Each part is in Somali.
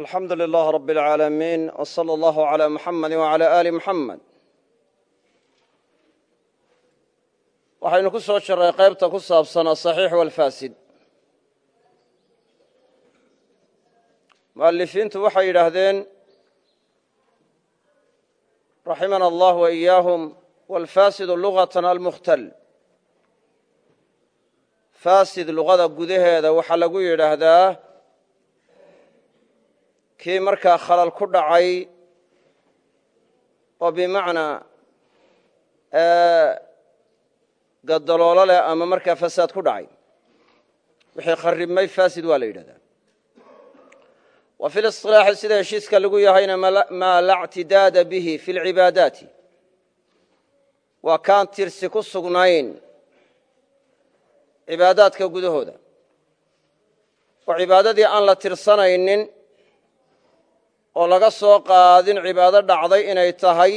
alxamdu lilah rab اlcaalamiin wslى اllah عlى muxamadi wعalى ali muxamed waxaynu ku soo jiray qaybta ku saabsan asaxiix walfaasid mu'alifiintu waxay yidhaahdeen raximana allah waإiyaahum walfaasidu lugatan almukhtal faasid luqada gudaheeda waxaa lagu yidhaahdaa kii markaa khalal ku dhacay oo bimacnaa gadaloolo leh ama markaa fasaad ku dhacay. Wixii kharibmay faasid waa la yidhahdaa. Wa fi lisilaaxi sida heshiiska lagu yahayna maa la ctidaada bihi fi lcibaadaati waa kaan tirsi ku sugnayn cibaadaadka gudahooda. Oo cibaadadii aan la tirsanaynin oo laga soo qaadin cibaado dhacday inay tahay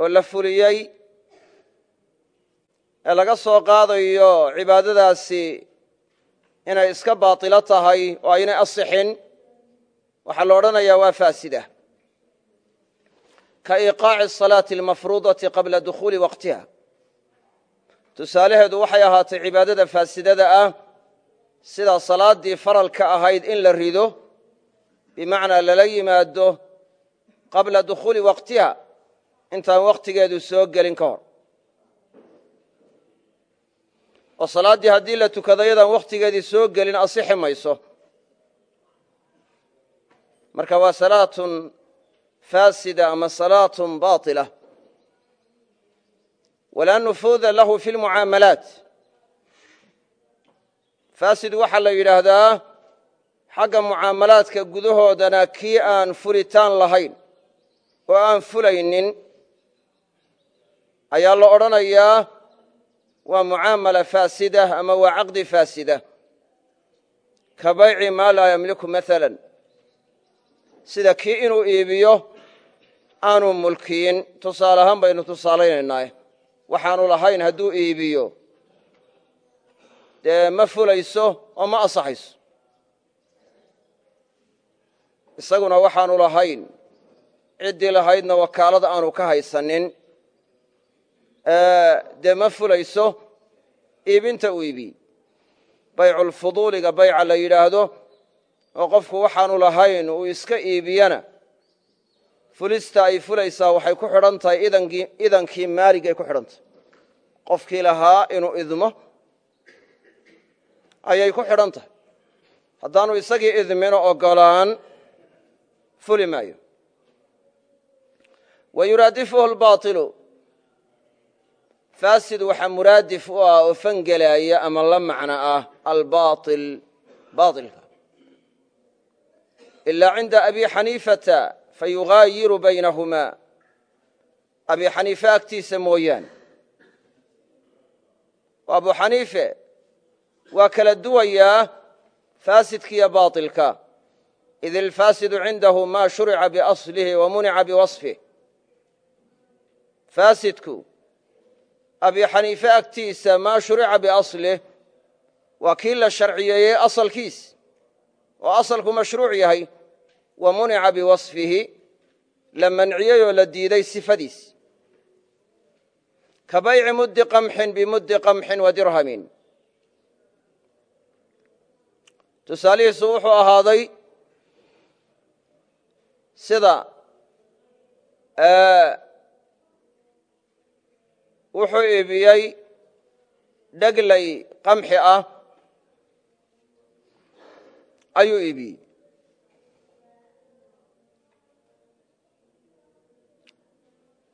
oo la fuliyey ee laga soo qaadayo cibaadadaasi inay iska baatilo tahay oo aynay asixin. Waxaa la odhanayaa waa faasida. Ka iiqaaci asalaati almafruudati qabla dukhuuli waqtiha. Tusaalaheedu waxay ahaatay cibaadada faasidada ah sida salaaddii faralka ahayd in la rido bimacnaa lala yimaado qabla dukhuuli waqtiha intaan wakhtigeedu soo gelin ka hor. Oo salaaddii haddii la tukado yadaan wakhtigeedii soo gelin asixi mayso. Marka waa salaatun faasida ama salaatun baطila walaa nufuuda lahu fi lmucaamalaat faasid waxaa la yidhaahdaa xagga mucaamalaadka gudahoodana kii aan furitaan lahayn oo aan fulaynin ayaa la odhanayaa waa mucaamala faasida ama waa caqdi faasida. Ka bayci maa laa yamliku maala sida kii inuu iibiyo aanu mulkiyin. Tusaale ahaan baynu tusaalaynaynaa waxaanu lahayn hadduu iibiyo. Dee ma fulayso oo ma asaxayso isaguna waxaanu lahayn ciddii lahaydna wakaalada aanu ka haysanin dee ma fulayso? Iibinta uu iibiye bayculfuduuliga bayca la yidhaahdo oo qofku waxaanu lahayn uu iska iibiyana. Fulista ay fulaysaa waxay ku xidhan tahay idankii maaligay ku xidhan tahay. Qofkii lahaa inuu idmo ayay ku xidhan tahay. Haddaanu isagii idmino ogolaan fuli maayo wa yuraadifuhu lbaailu faasid waxaa muraadif u ah oo fangelaaya ama la macno ah albaail baailka ilaa cinda abi xaniifata fayugaayiru baynahumaa abi xaniife agtiisa mooyaane abu xaniife waa kala duwayaa faasidkiiyo baailka id ilfaasidu cindahu ma shurica biaslihi wa munica biwasfih faasidku abi xaniife agtiisa maa shurica biaslih waa kii la sharciyeeyey asalkiis oo asalku mashruuc yahay wa munica biwasfihi la manciyey oo la diiday sifadiis ka bayci muddi qamxin bimuddi qamxin wa dirhamin tusaalihiisu wuxuu sida wuxuu iibiyey dheglay qamxi ah ayuu iibiyey.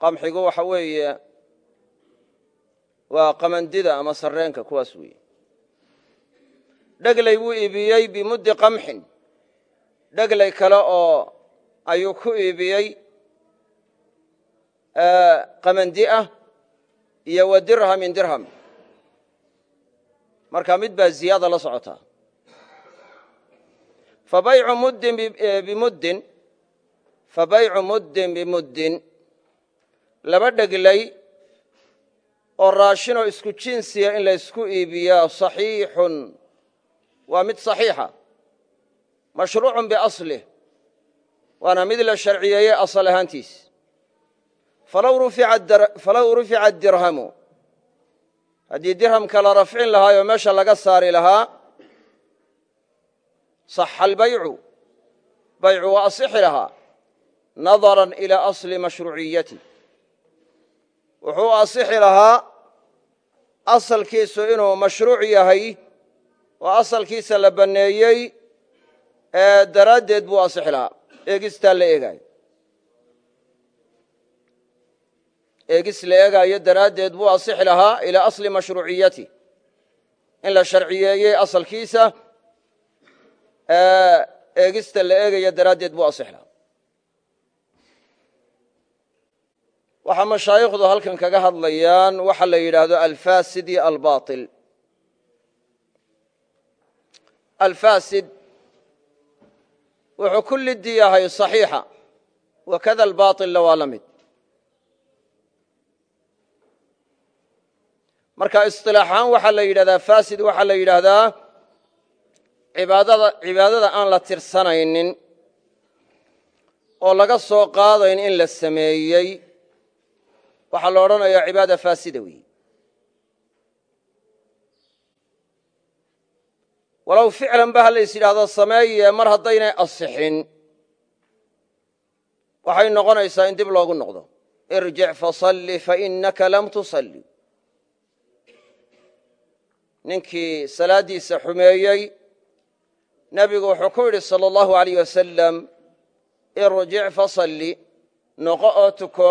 Qamxigu waxa weeye waa qamandida ama sarreenka kuwaas weeye. Dheglay wuu iibiyey bimuddi qamxin. Dheglay kale oo ayuu ku iibiyey qamandi ah iyo wa dirhamin dirham. Marka mid baa ziyaada la socotaa fabaycu muddin bimuddin fa muddin bimuddin laba dheglay oo raashinoo isku jinsiya in la ysku iibiyaa saxiixun. Waa mid saxiixa. Mashruucun biaslih waana mid la sharciyeeyey asal ahaantiis. Falow rufica dirhamu. Haddii dirhamka la rafcin lahaayoo meesha laga saari lahaa saxa albaycu baycu. Waa asixi lahaa nadaran ilaa asli mashruuciyati. Wuxuu asixi lahaa asalkiisu inuu mashruuc yahay oo asalkiisa la banneeyey ee daraaddeed buu asixi lahaa eegistaa la eegaayo eegis la eegaayo daraaddeed buu asixi lahaa ilaa asli mashruuciyati. In la sharciyeeyey asalkiisa eegista la eegaya daraaddeed buu asixi lahaa. Waxaa mashaayikhdu halkan kaga hadlayaan waxa la yidhaahdo alfasid iyo alfasid wuxuu ku liddi yahay صaxiixa wakada albaaطilna waa la mid. Marka isilaaxahaan waxaa la yidhahdaa fasid waxaa la yidhaahdaa cibaadada aan la tirsanaynin oo laga soo qaadayn in la sameeyey waxaa la odhanayaa cibaada faasida weyi walow ficlan ba ha lays yidhaahdo sameeye mar haddaynay asixin. Waxay noqonaysaa in dib loogu noqdo. Irjic fasalli fainaka lam tusalli. Ninkii salaaddiisa xumeeyey nebigu wuxuu ku yidhi salى اllahu alayh wasalam irjic fasalli noqo oo tuko.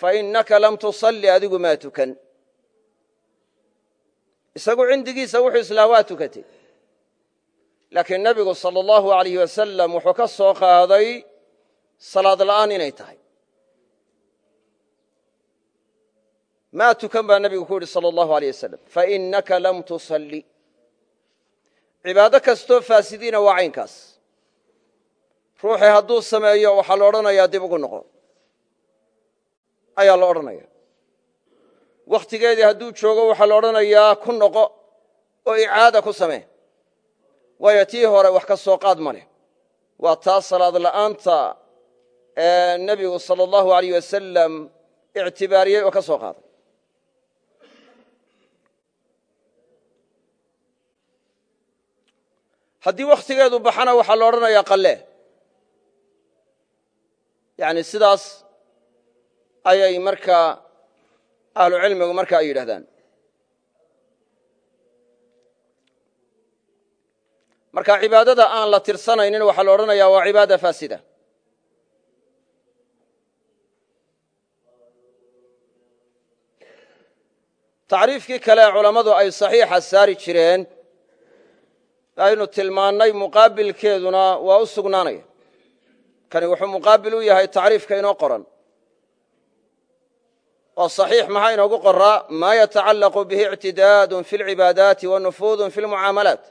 Fainaka lam tusalli adigu maa tukan isagu cindigiisa wuxuu islaa waa tukatay. Laakiin nebigu sal allahu alayh wasalam wuxuu ka soo qaaday salaad la'aan inay tahay. Maa tukan baa nebigu ku yidhi sal allahu aleyh wasalam fainaka lam tusalli. Cibaado kastoo faasidiina waa caynkaas. Ruuxii hadduu sameeyo waxaa la odhanayaa dib ugu noqo ayaa la odhanaya wakhtigeedii hadduu joogo waxaa la odhanayaa ku noqo oo icaada ku samee. Waayo tii hore wax ka soo qaad ma leh. Waa taa salaad la'aanta ee nebigu sala allahu alayh wasalam ictibaariyey oo ka soo qaaday. Haddii wakhtigeedu baxana waxaa la odhanayaa qalle. Yani sidaas ayay markaa ahlu cilmigu marka ay yidhahdaan marka cibaadada aan la tirsanaynin waxaa la odhanayaa waa cibaada faasida. Tacriifkii kale culammadu ay saxiixa saari jireen aynu tilmaannay muqaabilkeeduna waa u sugnaanaya. Kani wuxuu muqaabil u yahay tacriifka inoo qoran waa saxiix maxaa inoogu qoraa maa yatacallaqu bihi ictidaadun في lcibaadaati wa nufuudun fi lmucaamalaat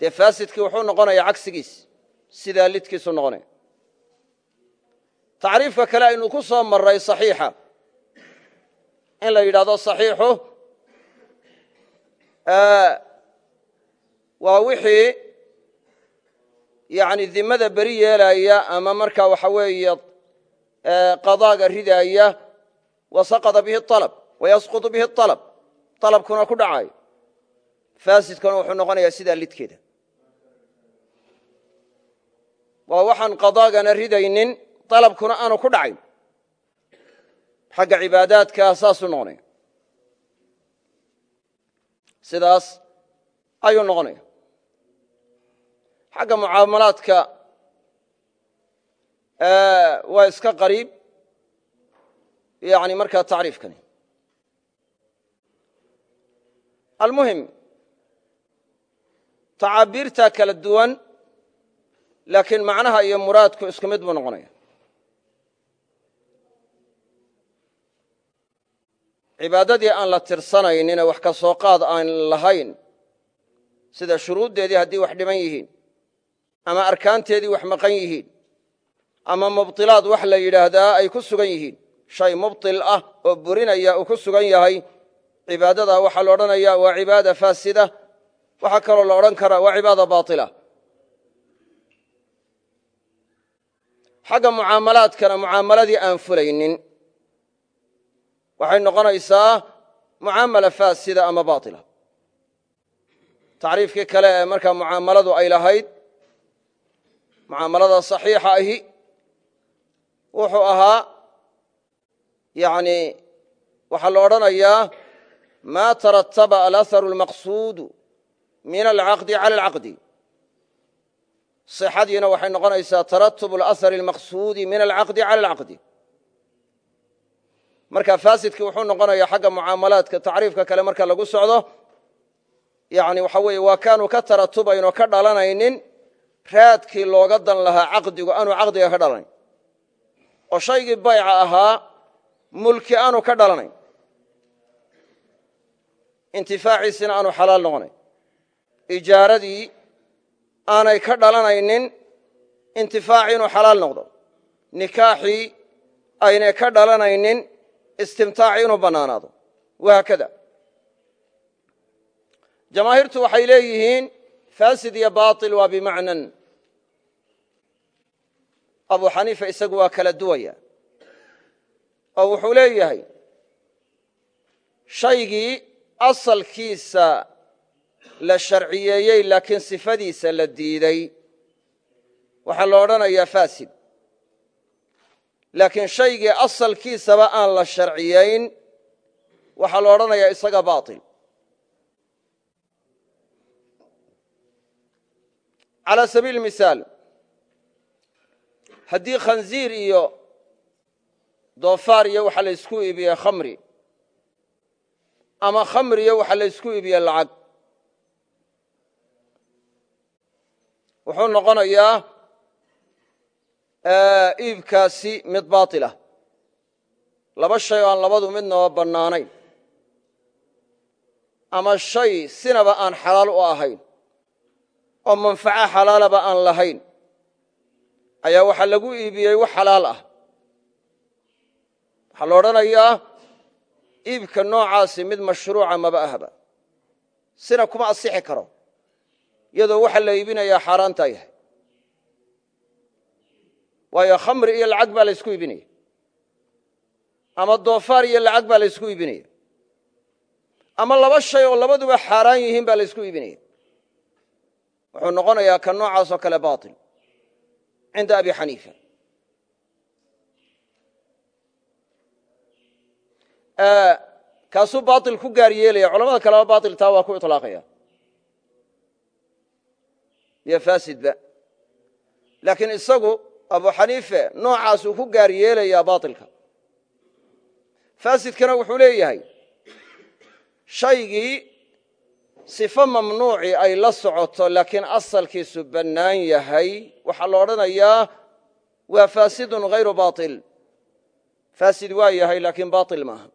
dee faasidkii wuxuu noqonayaa cagsigiis lidkiisu noqonaya tacriifka kale aynu ku soo marray saxiixa. In la yidhaahdo saxiixu waa wixii yani dimada beri yeelaya ama marka waxa weeye qadaaga ridaaya wasaqada bihi alab wayasqutu bihi alab alabkuna ku dhacayo faasidkuna wuxuu noqonayaa sidaa lidkeeda. Waa waxaan qadaagana ridaynin alabkuna aanu ku dhacayn. Xagga cibaadaadka saasuu noqonaya. Sidaas ayuu noqonaya. Xagga mucaamalaadka waa iska qariib. Yani markaa tacriifkani. Almuhim tacaabiirta kala duwan laakiin macnaha iyo muraadku isku mid buu noqonaya. Cibaadadii aan la tirsanayninee wax ka soo qaad aan lahayn sida shuruuddeedii haddii wax dhiman yihiin ama arkaanteedii wax maqan yihiin ama mubطilaad wax la yidhaahdaa ay ku sugan yihiin. Shay mubطil ah oo burinaya uu ku sugan yahay cibaadadaa waxaa la odhanaya waa cibaada faasida waxaa kaloo la odhan karaa waa cibaada baatila. Xagga mucaamalaadkana mucaamaladii aan fulaynin. Waxay noqonaysaa mucaamala faasida ama baatila. Tacriifkii kale ee markaa mucaamaladu ay lahayd mucaamalada saxiixa ahi wuxuu ahaa yani waxaa la odhanayaa ma tarataba alaharu almaqsuudu min alcaqdi cala alcaqdi. Sixadiina waxay noqonaysaa taratub alahari almaqsuudi min alcaqdi cala alcaqdi. Marka faasidkii wuxuu noqonayaa xagga mucaamalaadka tacriifka kale marka lagu socdo yani waxa weeye waa kaanu ka taratubayn oo ka dhalanaynin raadkii looga dan lahaa caqdigu aanu caqdiga ka dhalanayn oo shaygii bayca ahaa mulki aanu ka dhalanayn intifaaciisina aanu xalaal noqonayn ijaaradii aanay ka dhalanaynin intifaaci inuu xalaal noqdo. Nikaaxii aynay ka dhalanaynin istimtaaci inuu bannaanaado. Wahaakada jamaahiirtu waxay leeyihiin fasid iyo bail waa bimacnan abu xaniifa isagu waa kala duwaya. Oo wuxuu leeyahay shaygii asalkiisa la sharciyeeyey laakiin sifadiisa la diiday. Waxaa la odhanayaa fasid laakiin shaygii asalkiisaba aan la sharciyayn waxaa la odhanayaa isaga bail calى sabiil misaal haddii khanziir iyo doofaar iyo waxa la ysku iibiye khamri ama khamri iyo waxa la ysku iibiye lacag wuxuu noqonayaa iibkaasi mid baatilah laba shay aan labadu midnaba bannaanayn. Ama shay sinaba aan xalaal u ahayn oo manfaco xalaalaba aan lahayn ayaa waxaa lagu iibiyey wax xalaal ah. Waxaa la odhanayaa iibka noocaasi mid mashruuca maba ahba. Sina kuma asixi karo iyadoo waxa la iibinayaa xaaraantaa yahay. Waayo khamri iyo lacag baa la ysku iibinaya. Ama doofaar iyo lacag baa la ysku iibinaya. Ama laba shay oo labaduba xaaraan yihiin baa la ysku iibinaya. Wuxuu noqonayaa ka noocaas oo kale bail cinda abi xaniifa kaasuu bail ku gaar yeelaya culamada kaleba bail taa waa ku iطlaaqaya iyo fasidba laakiin isagu abu xaniife noocaasuu ku gaar yeelayaa bailka fasidkana wuxuu leeyahay shaygii sifo mamnuuci ay la socoto laakiin asalkiisu bannaan yahay. Waxaa la odhanayaa waa faasidun hayru bail faasid waa yahay laakiin bail maaha.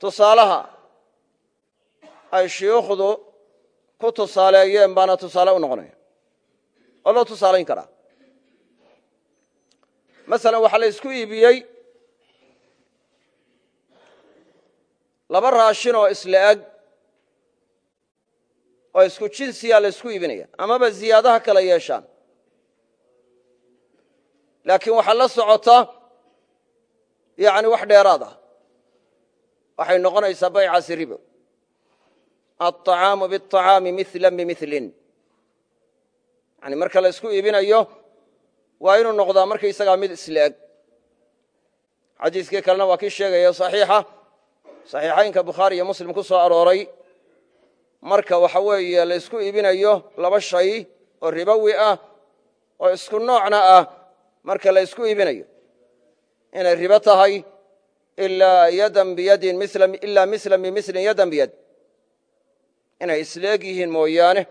Tusaalaha ay shuyuukhdu ku tusaaleeyeen baana tusaale u noqonaya. Oo loo tusaalayn karaa. Masalan waxaa la isku iibiyey laba raashin oo isla eg oo isku jinsiyaa la ysku iibinaya amaba ziyaadaha kala yeeshaan laakiin waxaa la socota yani wax dheeraad ah waxay noqonaysaa baycaasi ribo aلطacaamu bالطacaami mila bimilin yani marka la ysku iibinayo waa inuu noqdaa markaysagaa mid isla eg xadiiskii kalena waa kii sheegaya صaxiixa saxiixaynka bukhaari iyo muslim ku soo arooray. Marka waxa weeye la ysku iibinayo laba shay oo ribowi ah oo isku noocna ah marka la ysku iibinayo inay ribo tahay ilaa yadan biyadin ilaa mislan bimislin yadan biyad. Inay isleeg yihiin mooyaane.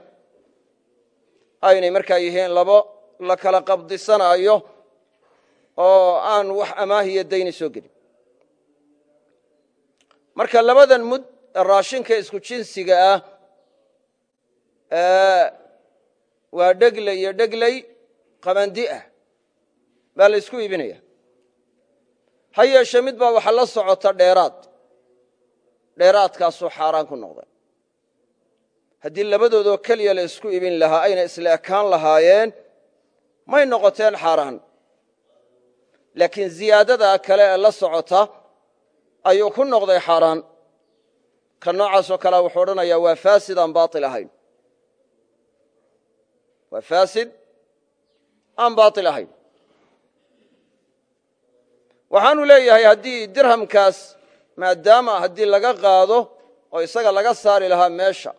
Aynay markaa yihiin labo la kala qabdisanaayo oo aan wax amaahiyo dayni soo gelin marka labadan mud raashinka isku jinsiga ah waa dhegley iyo dhegley qabandi ah baa la isku iibinaya. Ha yeeshe mid baa waxa la socota dheeraad. Dheeraadkaasuu xaaraan ku noqday. Haddii labadoodoo keliya la isku ibin lahaa ayna isla ekaan lahaayeen may noqoteen xaaraan. Laakiin ziyaadadaa kale ee la socota ayuu ku noqday xaaraan. Ka noocaasoo kalea wuxuu odhanayaa waa faasid aan baatil ahayn. Waa faasid aan baatil ahayn. Waxaanu leeyahay haddii dirhamkaas maadaama haddii laga qaado oo isaga laga saari lahaa meesha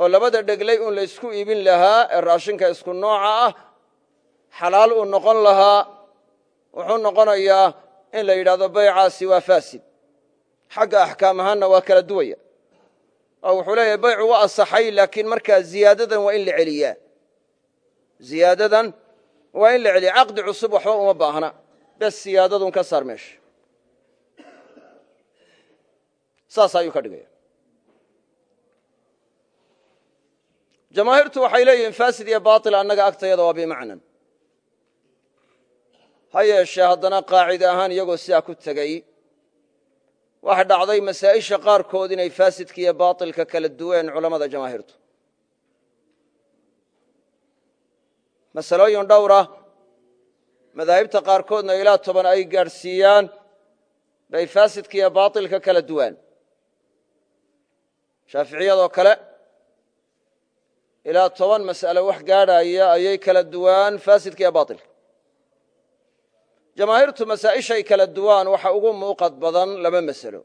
oo labada dheglay un la ysku iibin lahaa ee raashinka isku nooca ah xalaal uu noqon lahaa wuxuu noqonayaa in la yidhahdo baycaasi waa faasid. Xagga axkaam ahaanna waa kala duwaya. Oo wuxuu leeyahay baycu waa asaxay laakiin markaa ziyaadadan waa in la celiyaa. Ziyaadadan waa in la celiya caqdi cusub waxba uma baahna. Bes siyaadadun ka saar meesha. Saas ayuu ka dhigaya. Jamaahiirtu waxay leeyihiin fasid iyo bail annaga agtayada waa bimacnan ha yeeshee haddana qaacide ahaan iyagoo sidaa ku tegey waxa dhacday masaa'isha qaarkood inay faasidka iyo baailka kala duween culammada jamaahiirtu masalooyin dhowra madaahibta qaarkoodna ilaa toban ay gaadhsiiyaan bay faasidka iyo baailka kala duwaan. Shaaficiyadoo kale ilaa toban mas'alo wax gaadhaya ayay kala duwaan faasidka iyo baailka jamaahiirtu masaa'ishay kala duwaan waxa ugu muuqad badan laba masalo.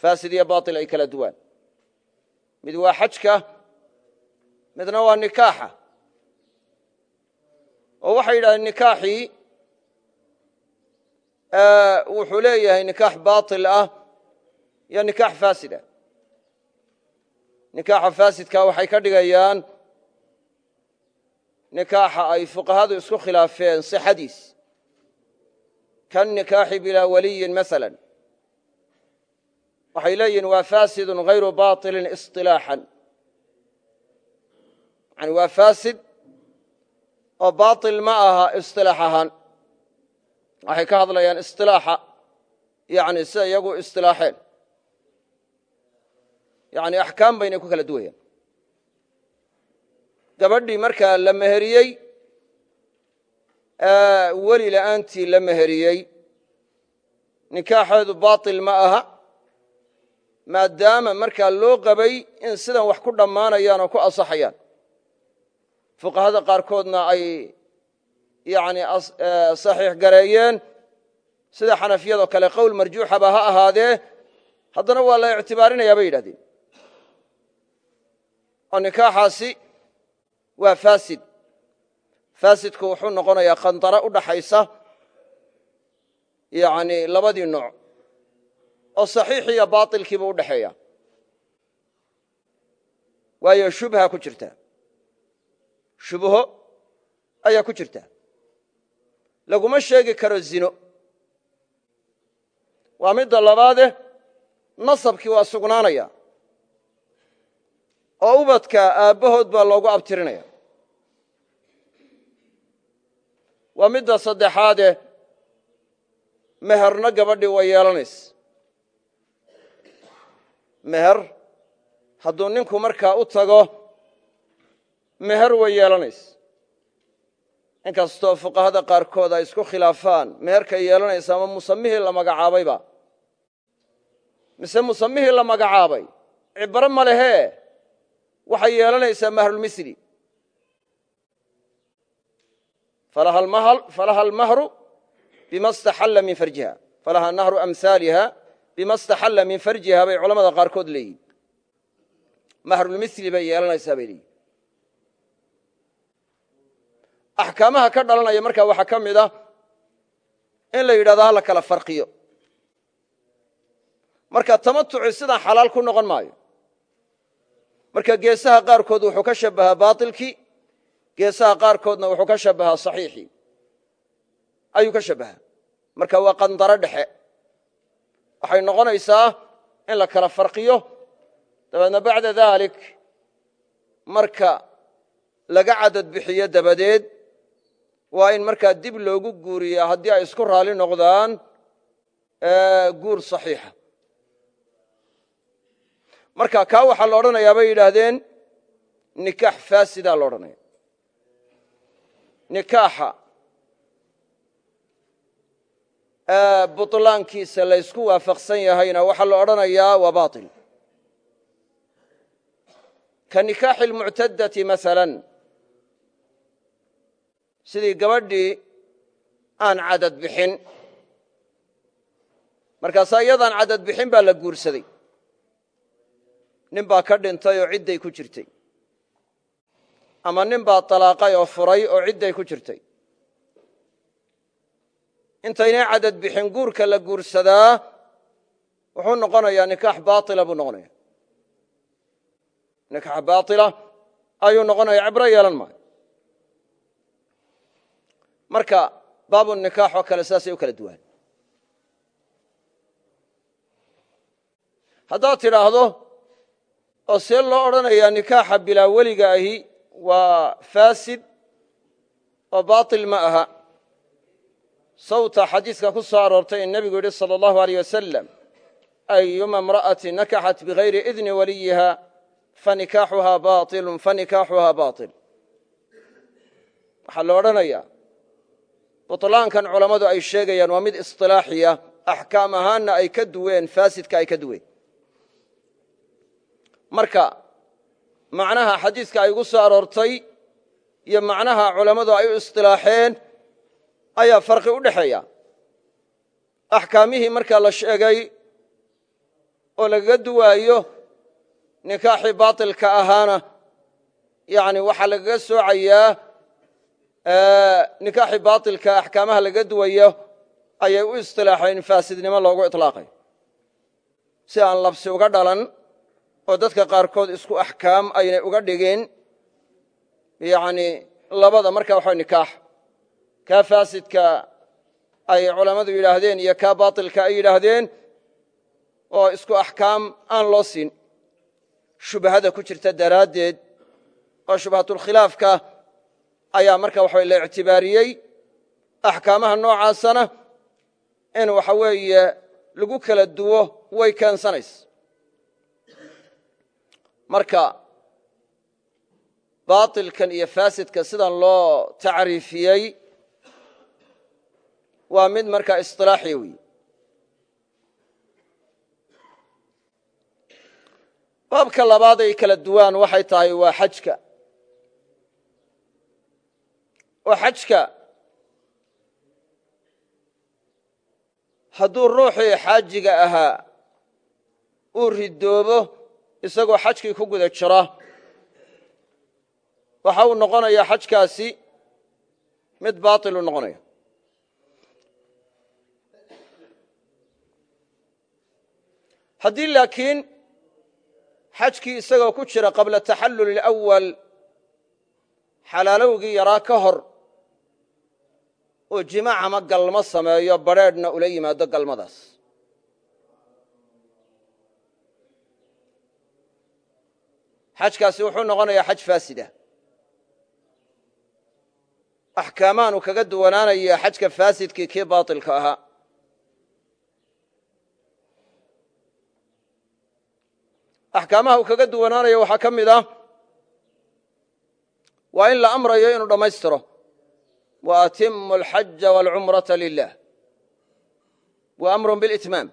Faasid iyo baail ay kala duwaan. Mid waa xajka midna waa nikaaxa. Oo waxay yidhahdeen nikaaxii wuxuu leeyahay nikaax baail ah iyo nikaax faasida. Nikaaxa faasidka waxay ka dhigayaan nikaaxa ay fuqahadu isku khilaafeen sixadiis. Kannikaaxi bilaa waliyin maala waxay leeyihiin waa faasidun hayru bailin isilaaxan yani waa faasid oo baail ma aha isilaax ahaan. Waxay ka hadlayaan isilaaxa yani sida iyagu isilaaxeen yani axkaam baynay ku kala duwayaan gabadhii markaa la meheriyey weli la'aantii la meheriyey. Nikaaxeedu baail ma aha maadaama markaa loo qabay in sidan wax ku dhammaanayaan oo ku asaxayaan. Fuqahada qaarkoodna ay yani saxiix gareeyeen. Sida xanafiyadoo kale qowl marjuuxaba ha ahaadee haddana waa la ictibaarinayaa bay yidhahdeen. Oo nikaaxaasi waa faasid. Faasidku wuxuu noqonayaa khandaro u dhaxaysa yani labadii nooc oo saxiixi iyo baailkiiba u dhexeeya waayo shubha ku jirta. Shubho ayaa ku jirta. Laguma sheegi karo zino. Waa midda labaade nasabkii waa sugnaanaya oo ubadka aabbahood baa loogu abtirinaya waa midda saddexaade meherna gabadhii way yeelanaysa meher hadduu ninku markaa u tago meher way yeelanaysa inkastoo fuqahada qaarkood ay isku khilaafaan meherkay yeelanaysa ama musamihii la magacaabayba mise musamihii la magacaabay cibro ma lehee waxay yeelanaysaa mahrulmisli falaha almahru bima staxalla min farjiha. Falaha nahru amhaaliha bima staxalla min farjiha bay culamada qaarkood leeyihiin mahrulmisli bay yeelanaysaa bay leeyihiin axkaamaha ka dhalanaya markaa waxaa ka mid ah in la yidhahdo ha la kala farqiyo. Marka tamatuci sidaan xalaal ku noqon maayo marka geesaha qaarkood wuxuu ka shabbahaa baailkii geesaha qaarkoodna wuxuu ka shabbahaa saxiixii ayuu ka shabbahaa marka waa qandaro dhexe. Waxay noqonaysaa in la kala farqiyo. Dabeedna bacda daalik marka laga cadad bixiyo dabadeed waa in markaa dib loogu guuriyaa haddii ay isku raali noqdaan guur saxiixa marka kaa waxaa la odhanayaa bay yidhaahdeen nikaax faasidaa la odhanaya. Nikaaxa. Butlaankiisa laysku waafaqsan yahayna waxaa la odhanayaa waa bail ka nikaaxi lmuctadati masalan sidii gabadhii aan cadad bixin. Markaasaa iyadaan cadad bixin baa la guursaday nin baa ka dhintay oo cidday ku jirtay. Ama nin baa talaaqay oo furay oo cidday ku jirtay. Intaynay cadad bixin guurka la guursadaa wuxuu noqonayaa nikaax baila buu noqonaya nikaax baila ayuu noqonaya cibro yeelan maayo. Marka baabu nikaax oo kale saasay u kala duwan haddaad tidhaahdo oo see loo odhanayaa nikaaxa bilaa weliga ahi waa faasid oo baatil ma aha. Sawta xadiiska ku soo aroortay in nebigu yidhi sala allahu aleyh wasalam ayuma imra'ati nakaxat bigayri idni waliyiha fanikaaxuhaa fa fanikaaxuhaa baail waxaa la odhanayaa buطlaankan culammadu ay sheegayaan waa mid isilaaxiya axkaam ahaanna ay ka duween faasidka ay ka duween marka macnaha xadiiska ay ugu soo aroortay iyo macnaha culammadu ay u isilaaxeen ayaa farqi u dhexeeya. Axkaamihii markaa la sheegay oo lagaga duwaayo nikaaxii baatilka ahaana yani waxaa lagaga soocayaa nikaaxii baatilka axkaamaha lagaga duwayo ayay u istilaaxeen faasidnimo loogu iطlaaqay si aan labsi uga dhalan oo dadka qaarkood isku axkaam aynay uga dhigin yani labada markaa waxa nikaax. Kaa faasidka ay culammadu yidhaahdeen iyo kaa baatilka ay yidhaahdeen oo isku axkaam aan loo siin. Shubhada ku jirta daraaddeed oo shubhatulkhilaafka ayaa marka waxa la ictibaariyey axkaamaha noocaasana in waxa weeye lagu kala duwo way keensanays marka baatilkan iyo faasidka sidan loo tacriifiyey waa mid markaa isilaaxiya wey baabka labaad ay kala duwaan waxay tahay waa xajka. Oo xajka hadduu ruuxii xaajiga ahaa uu ridoobo isagoo xajkii ku guda jira. Waxa uu noqonayaa xajkaasi mid baailu noqonaya. Haddii laakiin xajkii isagoo ku jira qabla taxallul اlأwal xalaalowgii yaraa ka hor oo jimaac ama galmo sameeyo badrheedhna ula yimaado galmadaas xajkaasi wuxuu noqonayaa xaj faasida. Axkaamaanu kaga duwanaanaya xajka faasidkii kii baailka ahaa. Axkaamaha uu kaga duwanaanayo waxaa ka mid ah waa in la amrayo inuu dhammaystiro. Wa atimu alxaja waalcumrata lilah wa amrun bilitmaam.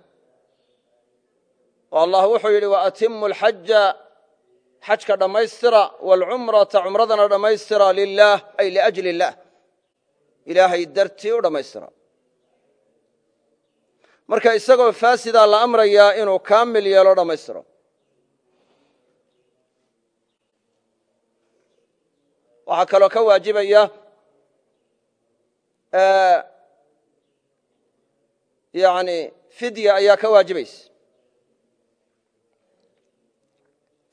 Oo allah wuxuu yidhi wa atimu alxaja xajka dhammaystira waalcumrata cumradana dhammaystira lilaah ay liajli illaah ilaahay dartii u dhammaystira marka isagoo faasidaa la amrayaa inuu kaamil yeelo dhammaystiro waxaa kaloo ka waajibaya yani fidya ayaa ka waajibaysa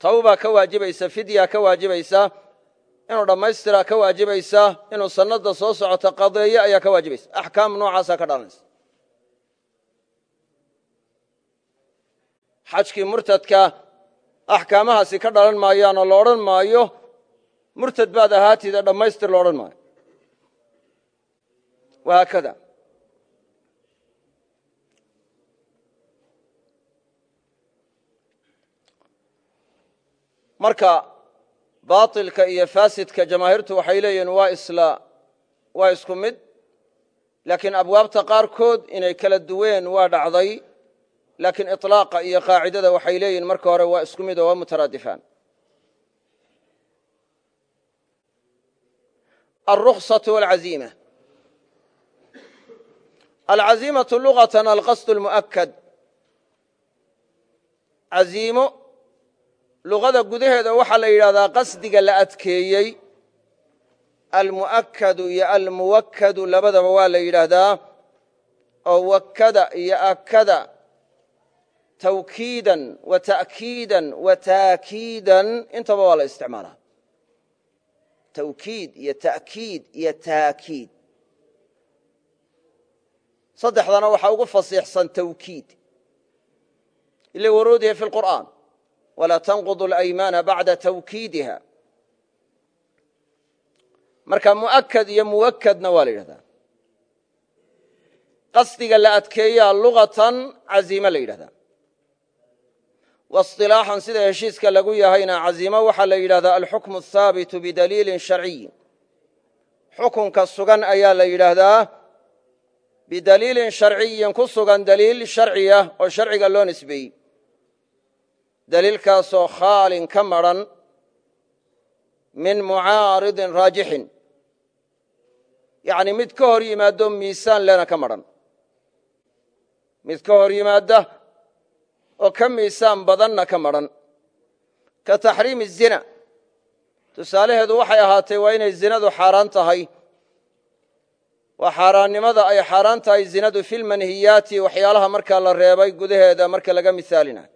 tawbaa ka waajibaysa fidya ka waajibaysa inuu dhammaystiraa ka waajibaysa inuu sanada soo socota qadeeye ayaa ka waajibaysa. Axkaam noocaasaa ka dhalanaysa. Xajkii murtadka axkaamahaasi ka dhalan maayaanoo la odhan maayo murtad baad ahaatida dhammaystir lo odhan maayo. Wahaakada marka baatilka iyo faasidka jamaahiirtu waxay leeyihiin waa isla waa isku mid laakiin abwaabta qaarkood inay kala duween waa dhacday laakiin iطlaaqa iyo qaacidada waxay leeyihin marka hore waa isku mid oo waa mutaraadifaan alrukhsaةu wاlcaziima alcaziimaةu lugaةan alqasd اlmuؤakad caziimo luqada gudaheeda waxaa la yidhahdaa qasdiga la adkeeyey almu'akadu iyo almuwakkadu labadaba waa la yidhaahdaa oo wakkada iyo akada tawkiidan wa ta'kiidan wa taakiidan intaba waa la isticmaalaa. Tawkiid iyo ta'kiid iyo taakiid saddexdana waxaa ugu fasiixsan tawkiid. Ila waruudiha fi lqur'aan walaa tanqudu alaymaana bacda tawkiidiha marka mu'akad iyo muwakkadna waa la yidhahdaa qasdiga la adkeeyaa lugatan caziime la yidhahdaa wasilaaxan sida heshiiska lagu yahayna caziimo waxaa la yidhahdaa alxukmu ahaabitu bidaliilin sharciyin xukunka sugan ayaa la yidhaahdaa bidaliilin sharciyin ku sugan daliil sharciya oo sharciga loo nisbeeyey daliilkaasoo khaalin ka maran min mucaaridin raajixin. Yacni mid ka hor yimaado miisaan lena ka maran. Mid ka hor yimaadda oo ka miisaan badanna ka maran. Ka taxriimi zina. Tusaalaheedu waxay ahaatay waa inay zinadu xaaraan tahay. Waa xaaraannimada ay xaaraan tahay zinadu filmanhiyaati waxyaalaha markaa la reebay gudaheeda marka laga misaalinayo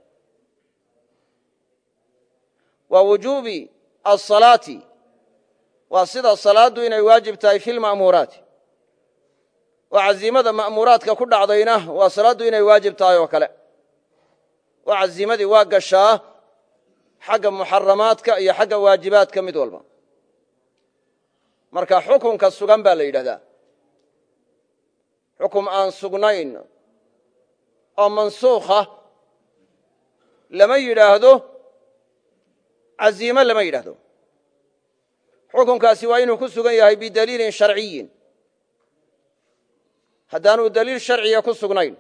waa wujuubi asalaati waa sida salaaddu inay waajib tahay fi lma'muuraati oo caziimada ma'muuraadka ku dhacdayna waa salaaddu inay waajib tahay oo kale. Oo caziimadii waa gashaa xagga muxaramaadka iyo xagga waajibaadka mid walba. Marka xukunka sugan baa la yidhahdaa. Xukum aan sugnayn oo mansuukha lama yidhaahdo caziime lama yidhaahdo xukunkaasi waa inuu ku sugan yahay bidaliilin sharciyin. Haddaanuu daliil sharciya ku sugnayn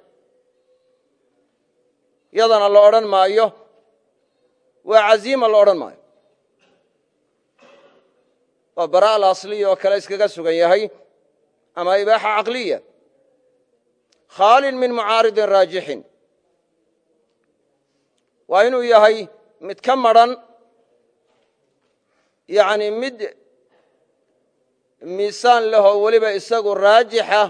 yadana la odhan maayo waa caziima la odhan maayo. Waa bara alasliya oo kale iskaga sugan yahay ama ibaaxa caqliya. Khaalin min mucaaridin raajixin. Waa inuu yahay mid ka maran yani mid miisaan lehoo weliba isagu raajixa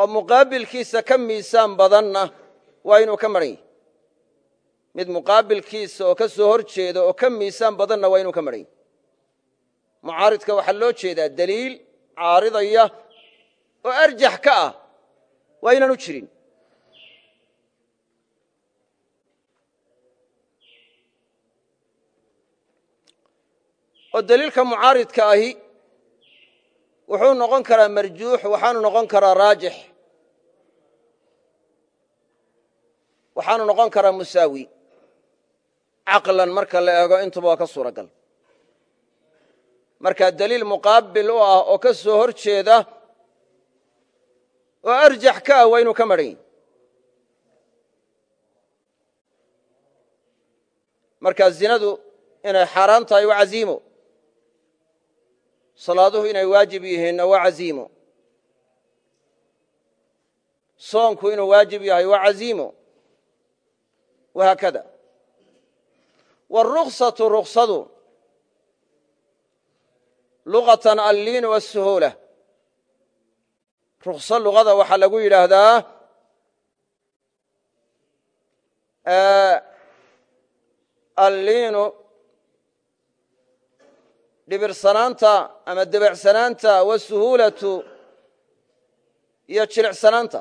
oo muqaabilkiisa ka miisaan badanna waa inuu ka maran yahy mid muqaabilkiisa oo ka soo hor jeeda oo ka miisaan badanna waa inuu ka maran yahy mucaaridka waxaa loo jeedaa daliil caaridaya oo arjax ka ah waa inaanu jirin oo daliilka mucaaridka ahi wuxuu noqon karaa marjuux waxaanu noqon karaa raajix. Waxaanu noqon karaa musaawi. Caqlan marka la eego intuba waa ka suuragal. Marka daliil muqaabil u ah oo ka soo hor jeeda oo arjax ka ah waa ka maran yahy marka zinadu inay xaaraan tahay waa caziimo salaaduhu inay waajib yihiinna waa caziimo soonku inuu waajib yahay waa caziimo wahaakada wاruksatu ruksadu luqatan alliin wasuhuula rukso luqada waxaa lagu yidhaahdaa alliinu dhibirsanaanta ama debecsanaanta wasuhuulatu iyo jilicsanaanta.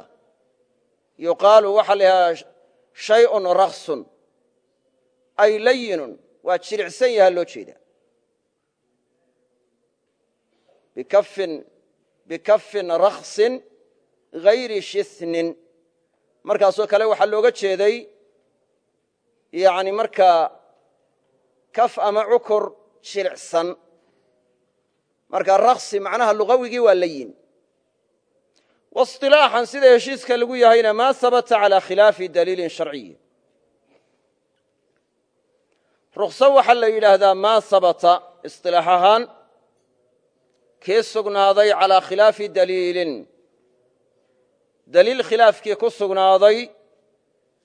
Yuqaalu waxaa la yidhahdaa shayun raksun ay layinun. Waa jilicsan yaha loo jeeda bikafin raksin hayri shithnin. Markaasoo kale waxaa looga jeeday yani markaa kaf ama cukur marka raksi macnaha lugawigii waa layin wasilaaxan sida heshiiska lagu yahayna maa habata calaa khilaafi daliilin sharciyi rukso waxaa la yidhaahdaa maa habata isilaax ahaan kii sugnaaday calaa khilaafi daliilin? Daliil khilaafkii ku sugnaaday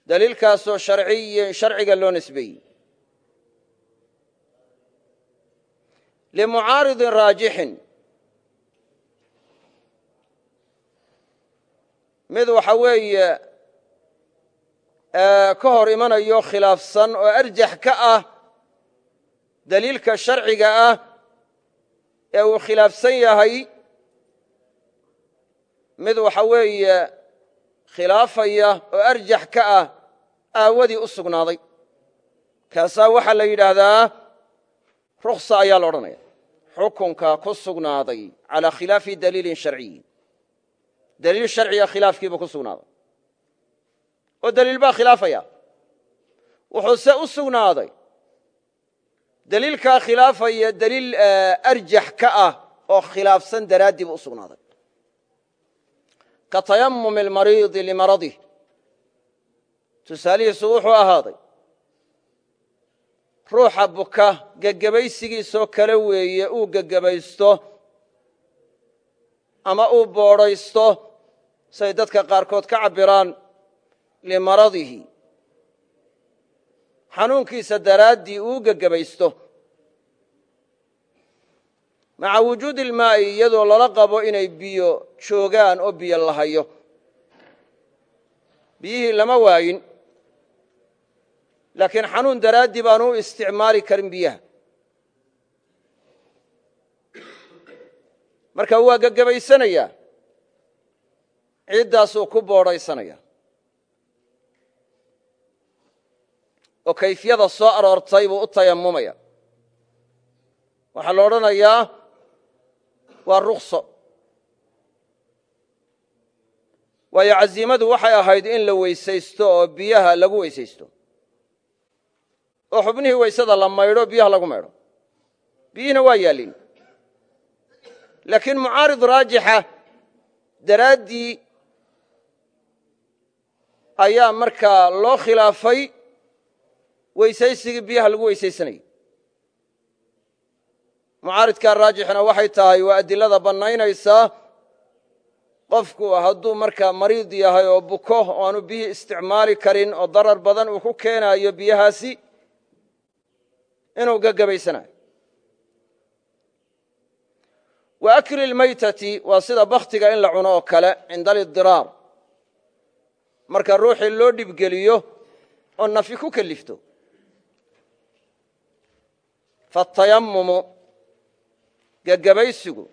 daliilkaasoo sharciyin sharciga loo nisbeeyey limucaaridin raajixin mid waxa weeye ka hor imanayo khilaafsan oo arjax ka ah daliilka sharciga ah ee uu khilaafsan yahay mid waxa weeye khilaafaya oo arjax ka ah aawadii u sugnaaday kaasaa waxaa la yidhaahdaa ruksa ayaa la odhanaya xukunka ku sugnaaday calaa khilaafi daliilin sharciyi daliil sharciga khilaafkiibu ku sugnaaday. Oo daliil baa khilaafaya. Wuxuu se u sugnaaday daliilkaa khilaafaya daliil arjax ka ah oo khilaafsan daraaddii u sugnaaday. Ka tayamumi almariidi limaradih tusaalihiisu wuxuu ahaaday ruuxa buka gegebaysigiisoo kale weeye uu gegebaysto ama uu boodhaysto say dadka qaarkood ka cabbiraan limaradihi. Xanuunkiisa daraaddii uu gegebaysto maca wujuudi ilmaa'i iyadoo lala qabo inay biyo joogaan oo biyo la hayo. Biyihii lama waayin laakiin xanuun daraaddii baanu u isticmaali karin biyaha. Marka waa gegebaysanayaa ciiddaasuu ku boodhaysanaya. Oo kayfiyada soo aroortay buu u tayammumaya waxaa la odhanayaa waa rukso waayo casiimadu waxay ahayd in la weysaysto oo biyaha lagu weysaysto oo xubnihii weysada la maydho biyaha lagu maydho. Biyihina waa yaallin laakiin mucaarid raajixa daraaddii ayaa markaa loo khilaafay weysaysigii biyaha lagu weysaysanayay. Mucaaridkaa raajixna waxay tahay waa adilada bannaynaysaa qofku hadduu markaa mariid yahay oo buko oo aanu biyihii isticmaali karin oo darar badan uu ku keenaayo biyahaasi inuu gegebaysanayo wa akli lmaytati waa sida bakhtiga in la cuno oo kale cinda alidiraar marka ruuxii loo dhibgeliyo oo nafi ku kelifto faatayamumu gegebaysigu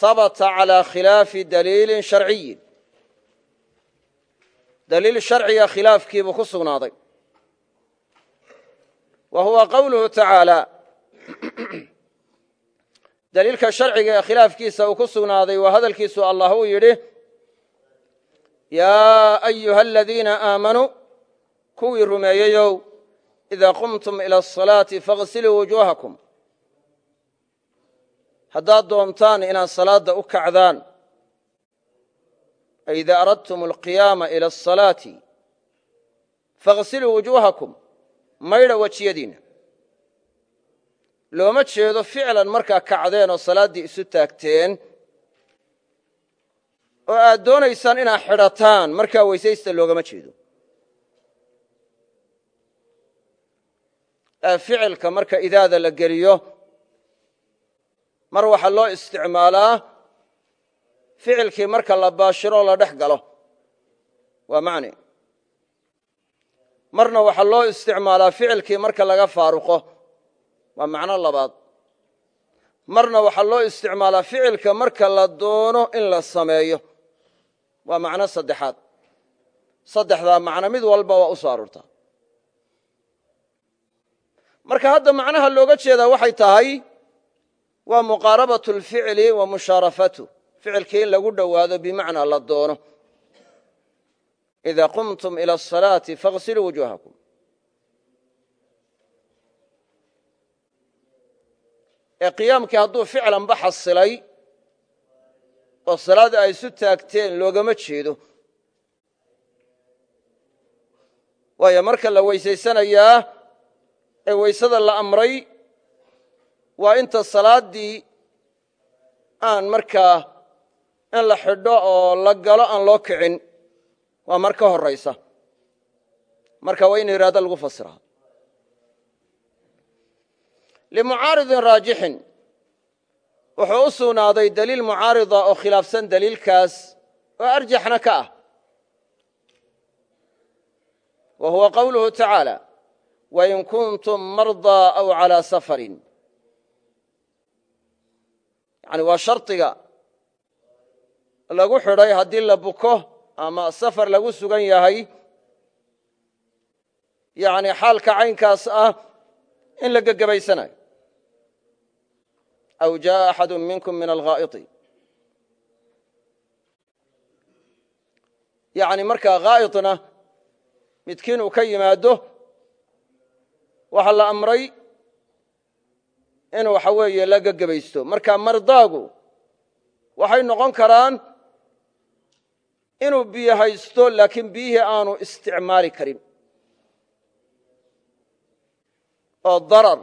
habata calaa khilaafi daliilin sharciyin. Daliil sharciga khilaafkiibuu ku sugnaaday wa huwa qowluhu tacaala daliilka sharciga ee khilaafkiisa uu ku sugnaaday waa hadalkiisu allah uu yidhi yaa ayuha aladiina aamanuu kuwii rumeeyeyow idaa qumtum ila asalaati faغsiluu wujuuhakum haddaad doontaan inaad salaadda u kacdaan ay ida aradtum alqiyaama maydha wejiyadiinna looma jeedo ficlan markaa kacdeen oo salaaddii isu taagteen oo aad doonaysaan inaad xidhataan markaa weysaysta loogama jeedo. Ficilka marka idaada la geliyo mar waxaa loo isticmaalaa ficilkii marka la baashiro la dhex galo. Waa macni marna waxaa loo isticmaalaa ficilkii marka laga faaruqo. Waa macno labaad. Marna waxaa loo isticmaalaa ficilka marka la doono in la sameeyo. Waa macno saddexaad. Saddexdaa macno mid walba waa u soo marka hadda macnaha looga jeedaa waxay tahay waa muqaarabatu alficli wa mushaarafatu. Ficilkii in lagu dhowaado bimacnaa la doono ida qumtum ila asalaati faغsiluu wujuuhakum ee qiyaamkii hadduu ficlanba xasilay oo salaada ay isu taagteen loogama jeedo waayo marka la weysaysanayaa ee weysada la amray waa inta salaaddii aan markaa in la xidho oo la galo aan loo kicin waa mar ka horaysa marka waa in iraado lagu fasiraa limucaaridin raajixin. Wuxuu u sugnaaday daliil mucaarida oo khilaafsan daliilkaas oo arjaxna ka ah. Wa huwa qowluhu tacaala wain kuntum mardaa aw calaa safarin. Yani waa shardiga lagu xidhay haddii la ama safar lagu sugan yahay yani xaalka caynkaas ah in la gegebaysanayo aw jaءa axadu minkum min alghaa'iti. Yani markaa ghaa'itna midkiin uu ka yimaado waxaa la amray in waxa weeye la gegebaysto marka mardaagu waxay noqon karaan inuu biyo haysto laakiin biyihii aanu isticmaali karin. Oo darar.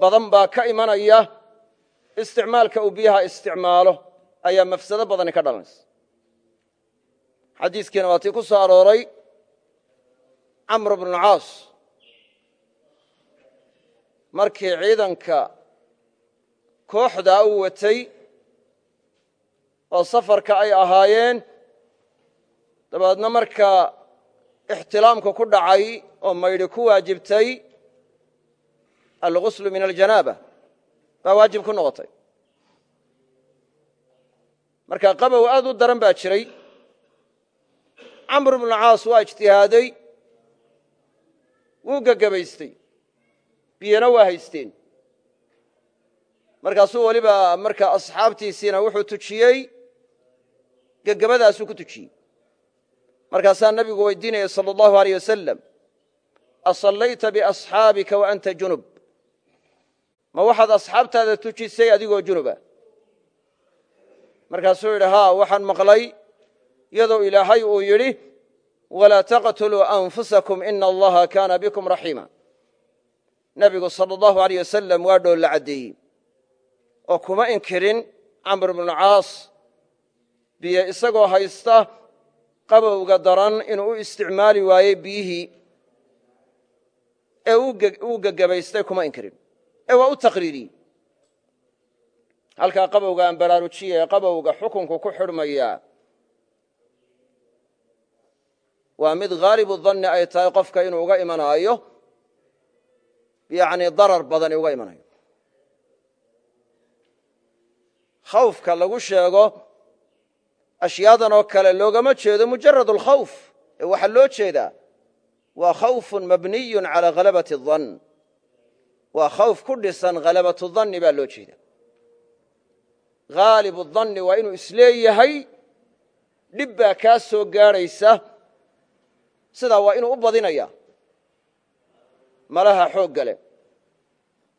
Badan baa ka imanaya isticmaalka uu biyaha isticmaalo ayaa mafsado badani ka dhalanaysa. Xadiiskiina waa tii ku soo arooray camr bnu caas. Markii ciidanka kooxdaa uu watay oo safarka ay ahaayeen dabeedna markaa ixtilaamku ku dhacay oo maydhi ku waajibtay alguslu min aljanaaba baa waajib ku noqotay. Marka qabow aad u daran baa jiray. Camr bnu caas waa ijtihaaday. Wuu gegebaystay biyana waa haysteen. Markaasuu weliba markaa asxaabtiisiina wuxuu tujiyey gegabadaasuu ku tujiyey markaasaa nabigu weydiinaya sal allahu aleyh wasalam asallayta biasxaabika wa anta junub. Ma waxaad asxaabtaada tujisay adigoo junuba? Markaasuu yidhi haa waxaan maqlay iyadoo ilaahay uu yidhi walaa taqtuluu anfusakum ina allaha kaana bikum raxiima. Nebigu sal allahu aleyh wasalam waa dhoolla caddeeyey oo kuma inkirin camr bnu caas biyo isagoo haysta qabowga daran inuu u isticmaali waayey biyihii. Ee uu gegebaystay kuma inkirin ee waa u taqriiriyey halkaa qabowga aan baraarujiya ee qabowga xukunku ku xidhmayaa waa mid haalibu danni ay tahay qofka inuu uga imanaayo. Yani darar badani uga imanayo khawfka lagu sheego ashyaadan oo kale loogama jeedo mujarad alkhawf ee waxaa loo jeedaa waa khawfun mabniyun calaa halabati dan waa khawf ku dhisan halabatu danni baa loo jeeda haalibu danni waa inuu is leeyahay dhib baa kaa soo gaadhaysa sidaa waa inuu u badinaya. Malaha xoogga leh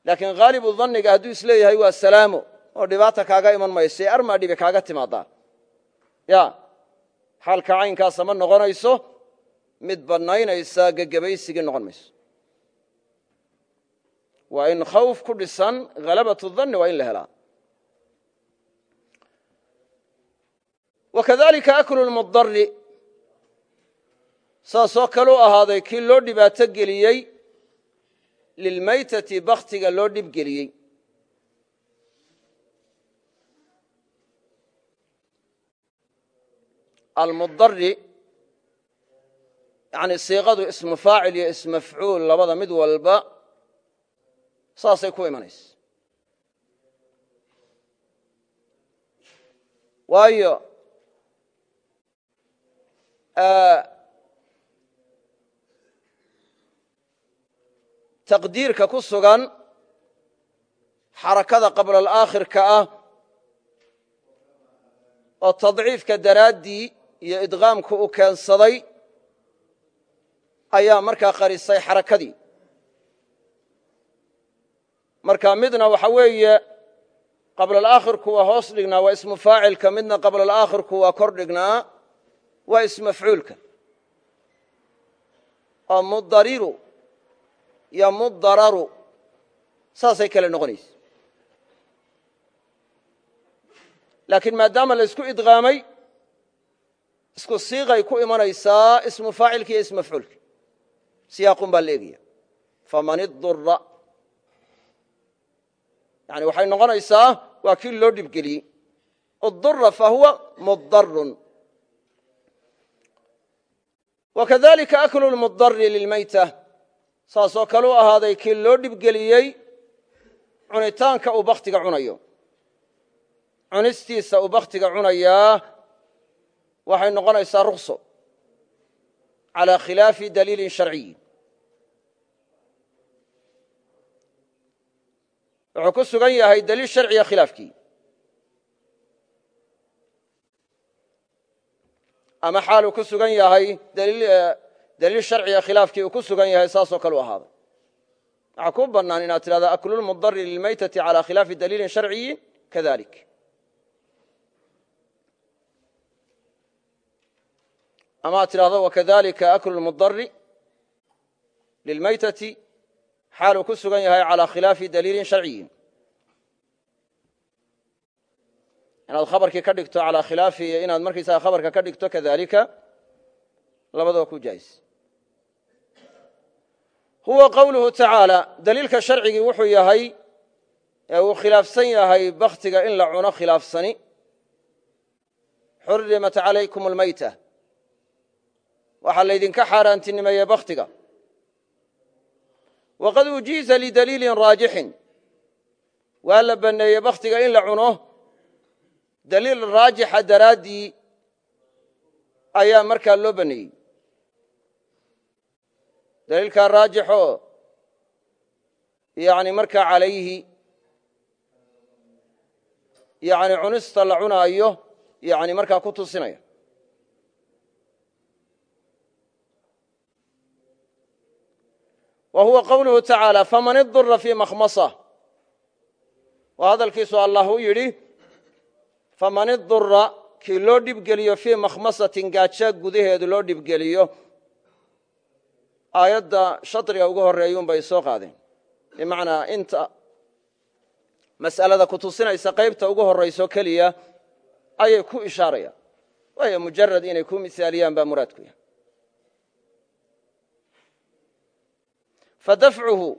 laakiin haalibu danniga hadduu is leeyahay waa salaamo oo dhibaata kaaga iman mayso ee armaa dhibi kaaga timaadaa ya xaalka caynkaasa ma noqonayso mid bannaynaysa gegebaysigii noqon mayso. Waa in khawf ku dhisan halabatu danni waa in la helaa. Wakadalika aklu lmudari saasoo kale u ahaaday kii loo dhibaato geliyey lilmaytati bakhtiga loo dhib geliyey almudari yani siiqadu ismu faacil iyo ismafcuul labada mid walba saasay ku imanaysa. Waayo taqdiirka ku sugan xarakada qabla alaakhirka ah oo tadciifka daraaddii iyo idqaamku u keensaday ayaa markaa qarisay xarakadii. Marka midna waxa weeye qabla alaakhirku waa hoos dhignaa waa ismu faacilka midna qabla alaakhirku waa kor dhignaa waa ismafcuulka oo mudariru iyo mudararu saasay kale noqonaysa. Laakiin maadaama la isku idqaamay isku siiqay ku imanaysaa ismu faacilka iyo ismafcuulka siyaaqun baa la eegaya. Faman idura yani waxay noqonaysaa waa kii loo dhibgeliyey. Udura fahuwa mudarun wakadalika aklu lmudari lilmayta. Saasoo kale u ahaaday kii loo dhibgeliyey cunitaanka uu bakhtiga cunayo. Cunistiisa uu bakhtiga cunayaa waxay noqonaysaa rukso calى khilaafi daliili sharciyi wuxuu ku sugan yahay daliil sharciga khilaafkii. Ama xaaluu ku sugan yahay daliil sharciga khilaafkii uu ku sugan yahay saasoo kale u ahaaday waxaa kuu bannaan inaad tidhahda aklulmudari lilmaytati calى khilaafi daliilin sharciyi kadalik amaad tidhaahdo wakadalika aklu lmudari lilmaytati xaaluu ku sugan yahay calaa khilaafi daliilin sharciyin inaad khabarkii ka dhigto calaa khilaafi iyo inaad markaysaga khabarka ka dhigto kadalika labadaba ku jaais huwa qowluhu tacaala daliilka sharcigii wuxuu yahay ee uu khilaafsan yahay bakhtiga in la cuno khilaafsani xurrimat calaykum almayta waxaa laydinka xaaraantinimeeye bakhtiga. Waqad ujiiza lidaliilin raajixin. Waa la banneeyey bakhtiga in la cuno. Daliil raajixa daraaddii ayaa markaa loo banneeyey. Daliilkaa raajixoo yani markaa calayhi yani cunista la cunaayo yani markaa ku tusinaya wa huwa qowluhu tacaalى faman idura fii makhmasa waa hadalkiisu allah u yidhi faman idura kii loo dhibgeliyo fii makhmasatin gaaja gudaheedu loo dhibgeliyo. Aayadda shadriga ugu horeeyuun bay soo qaadeen. Bimacnaa inta mas'alada ku tusinaysa qaybta ugu horayso keliya ayay ku ishaarayaan. Waayo mujarad inay ku misaaliyaan baa muraadku yahay fadafcuhu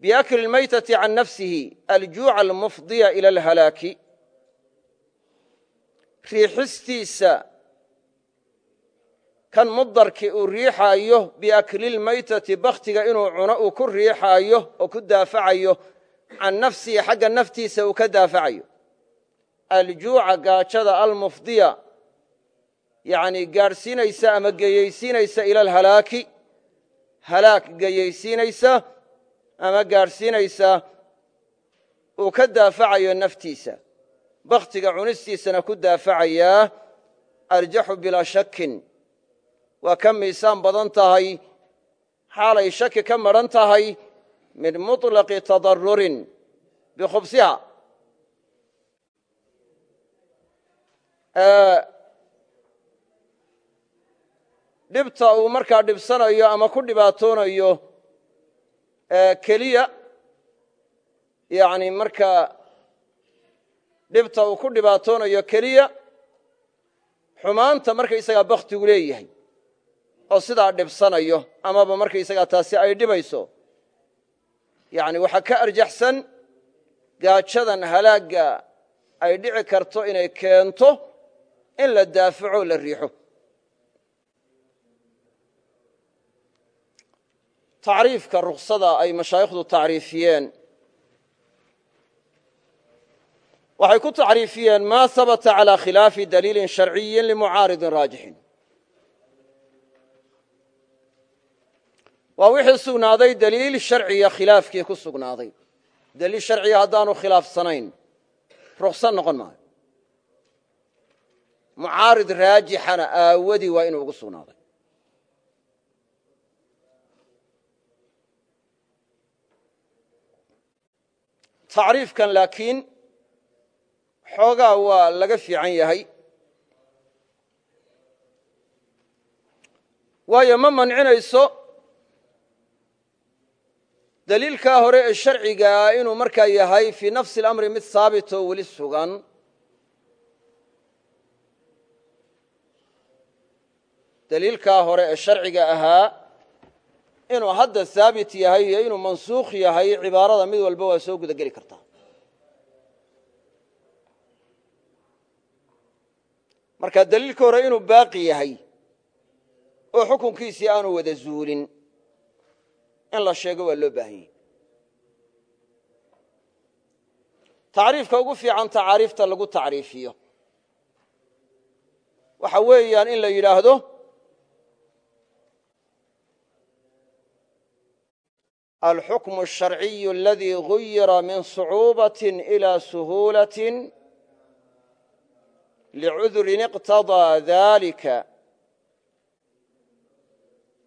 biakli اlmaytati can nafsihi aljuuca almufdiya ila alhalaaki riixistiisa kan mudarkii uu riixaayo biaklilmaytati bakhtiga inuu cuno uu ku riixaayo oo ku daafacayo can nafsihi xagga naftiisa uu ka daafacayo aljuuca gaajada almufdiya yani gaadhsiinaysa ama geyaysiinaysa ila alhalaaki halaag geyaysiinaysa ama gaadhsiinaysa uu ka daafacayo naftiisa. Bakhtiga cunistiisana ku daafacayaa arjaxu bilaa shakin waa ka miisaan badan tahay xaalay shaki ka madhan tahay min muطlaqi tadarurin bikhubsiha dhibta uu markaa dhibsanayo ama ku dhibaatoonayo keliya yani markaa dhibta uu ku dhibaatoonayo keliya xumaanta markaysagaa bakhtigu leeyahay oo sidaa dhibsanayo amaba markaysagaa taasi ay dhibayso yani waxaa ka arjaxsan gaajadan halaagga ay dhici karto inay keento in la daafaco la riixo tacriifka ruksada ay mashaayikhdu tacriifiyeen. Waxay ku tacriifiyeen ma habata calى khilaafi daliili sharciyi limucaaridin raajixin waa wixii sugnaaday daliil sharciya khilaafkii ku sugnaaday. Daliil sharciya haddaanu khilaafsanayn rukso noqon maayo. Mucaarid raajixana aawadii waa inuu tacriifkan laakiin xoogaa waa laga fiican yahay. Waayo ma mancinayso daliilkaa hore ee sharcigaa inuu markaa yahay fii nafsi اlamri mid haabit oo weli sugan. Daliilkaa hore ee sharciga ahaa inuu hadda haabit yahay iyo inuu mansuukh yahay cibaarada mid walba waa soo guda geli kartaa. Marka daliilka hore inuu baaqi yahay oo xukunkiisii aanu wada zuulin in la sheego waa loo baahan yahy tacriifka ugu fiican tacaariifta lagu tacriifiyo. Waxa weeyaan in la yidhaahdo alxukm الsharciy اladii guyira min صucuubaة إilى suhuulaة licudrin اqtaضىa dalika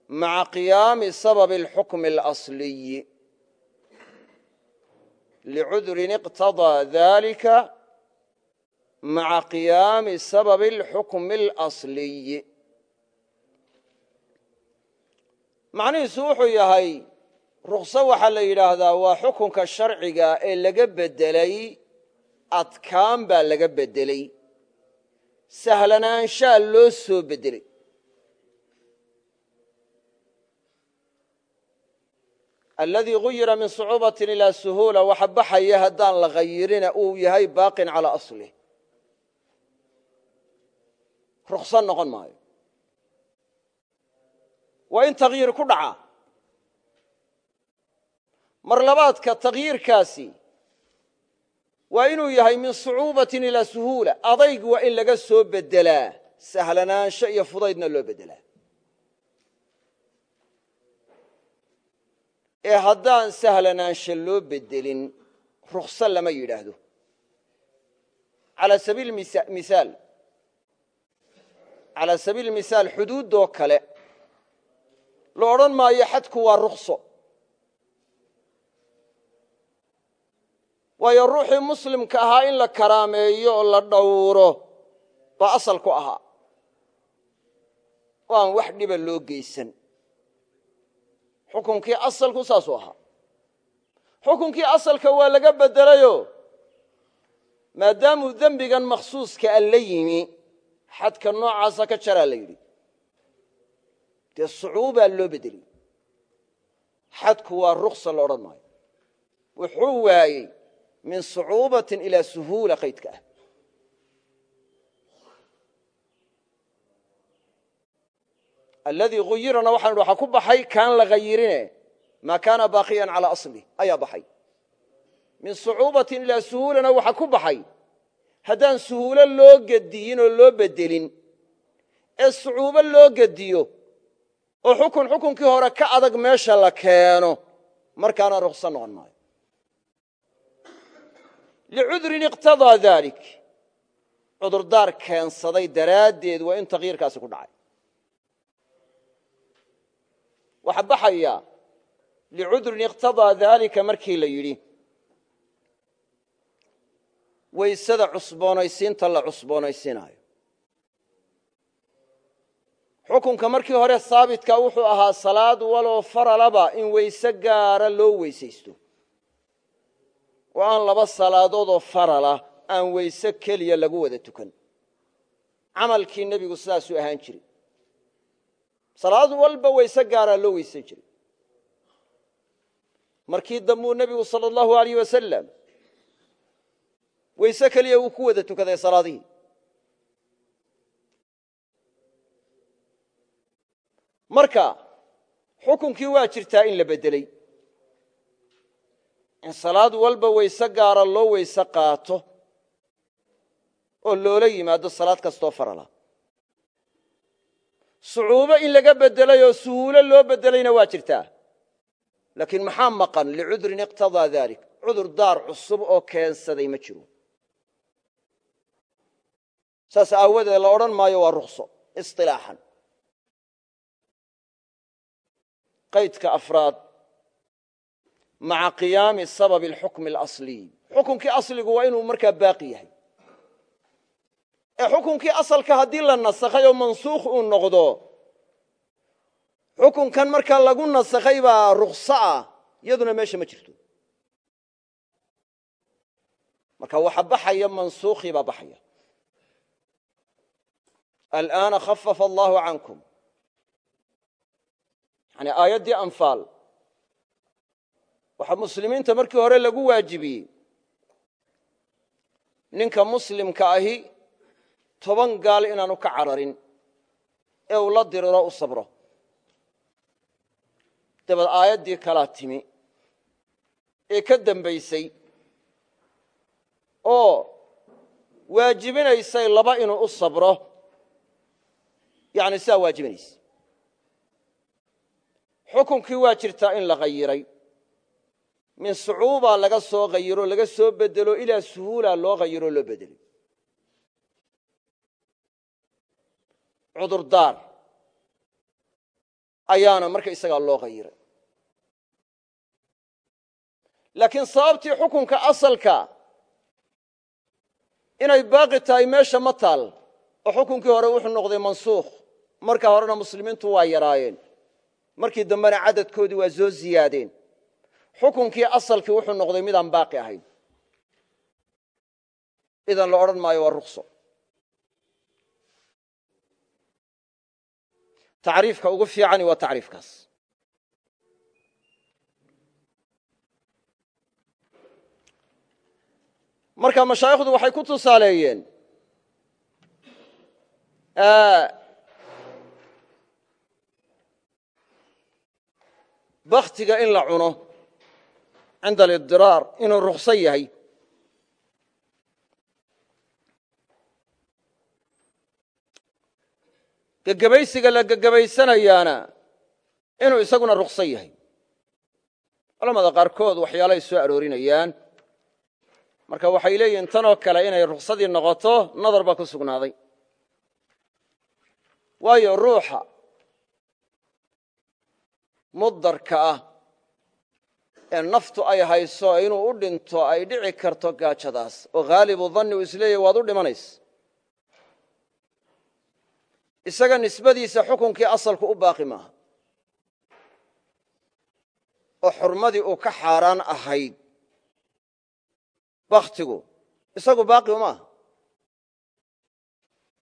maca qiyaami sababi اlxukmi اlasliyi licudrin iqtaضىa dalika maca qiyaami sababi اlxukmi اlasliyi macnihiisu wuxuu yahay rukso waxaa la yidhaahdaa waa xukunka sharciga ee laga beddelay adkaan baa laga beddelay. Sahlanaanshaa loo soo beddelay. Aladii guyira min sucuubatin ilaa suhuula waxa baxaya haddaan la khayirina uu yahay baaqin calaa aslih. Rukso noqon maayo. Waa in takhyiir ku dhaca mar labaadka takhyiirkaasi waa inuu yahay min sucuubatin ilaa suhuula. Adayg waa in laga soo beddelaa sahlanaansho iyo fudaydna loo beddelaa. Ee haddaan sahlanaansho loo beddelin rukso lama yidhaahdo. Alaa sabiil misaal. Calaa sabiil misaal xuduuddoo kale la odhan maayo xadku waa rukso waayo ruuxii muslimka ahaa in la karaameeyo oo la dhowro baa asal ku ahaa. Aan wax dhiba loo geysan. Xukunkii asalku saasuu ahaa. Xukunkii asalka waa laga beddelayo maadaamuu dembigan makhsuuska a la yimi xadka noocaasa ka jaraa la yidhi. Dee sucuubaa loo beddelay xadku waa ruksa la odhan maayo. Wuxuu waayey min sucuubatin ilaa suhuula qaydka ah. Aladii guyirana waxaan waxa ku baxay kaan la hayirine maa kaana baaqiyan calaa aslih ayaa baxay. Min sucuubatin ilaa suhuulana waxa ku baxay haddaan suhuulo loo gediyin oo loo bedelin ee sucuubo loo gediyo oo xukun xukunkii hore ka adag meesha la keeno markaana rukso noqon maayo licudrin iqtadaa dalik cudurdaar keensaday daraaddeed waa in takyiirkaasi ku dhacay waxa baxaya licudrin iqtadaa daalika markii la yidhi waysada cusboonaysiinta la cusboonaysiinaayo xukunka markii hore haabitka wuxuu ahaa salaad waloo faralaba in weyse gaara loo weysaysto oo aan laba salaadoodoo farala aan weyse keliya lagu wada tukan. Camalkii nebigu sidaasuu ahaan jiray. Salaad walba weyse gaaraa loo weysan jiray. Markii dambuu nebigu sala allahu alayh wasalam weyse keliya wuu ku wada tukaday salaadihii. Marka xukunkii waa jirtaa in la beddeley in salaad walba weyse gaara loo weyse qaato oo loola yimaado salaad kastoo farala. Sucuubo in laga beddelay oo suhuulo loo beddelayna waa jirtaa. Laakiin maxaa maqan? Licudrin iqtadaa dalik cudur daar cusub oo keensaday ma jiro. Saas aawadeed la odhan maayo waa rukso isilaaxan qaydka afraad maca qiyaami sababi alxukmi alasliy xukunkii asligu waa inuu markaa baaqi yahay. Ee xukunkii asalka haddii la nasakhay oo mansuukh uu noqdo xukunkan markaa lagu nasakhay baa rukso ah iyaduna meesha ma jirto. Marka waxa baxaya mansuukhii baa baxaya. Alآana khafafa allahu cankum. Yani aayaddii anfaal waxaa muslimiinta markii hore lagu waajibiyey. Ninka muslimka ahi toban gaal inaanu ka cararin. Ee uu la diriro u sabro. Dabad aayaddii kalaa timi. Ee ka dambaysay. Oo waajibinaysay laba inuu u sabro. Yani sidaa waajibinaysa xukunkii waa jirtaa in la qayiray min sucuuba laga soo qayiro laga soo bedelo ilaa suhuula loo qayiroo loo bedelay cudurdaar ayaana marka isagaa loo qayiray laakiin sababtii xukunka asalka inay baaqi tahay meesha ma taal oo xukunkii hore wuxuu noqday mansuukh. Marka horena muslimiintu waa yaraayeen. Markii dambena cadadkoodii waa soo ziyaadeen xukunkii asalkii wuxuu noqday midaan baaqi ahayn. Idan la odhan maayo waa rukso tacriifka ugu fiicani waa tacriifkaas. Marka mashaayikhdu waxay ku tusaaleeyeen baktiga in la cuno cinda alidiraar inuu rukso yahay gegebaysiga la gegebaysanayaana inuu isaguna rukso yahay culamada qaarkood waxyaalay soo aroorinayaan marka waxay leeyihiin tanoo kale inay ruksadii noqoto nadar baa ku sugnaaday waayo ruuxa mudarka ah ee naftu ay hayso inuu u dhinto ay dhici karto gaajadaas. Oo haalibu danni uu isleeyahy waad u dhimanaysa. Isaga nisbadiisa xukunkii asalku u baaqi maaha. Oo xurmadii uu ka xaaraan ahayd. Bakhtigu isagu baaqi uma aha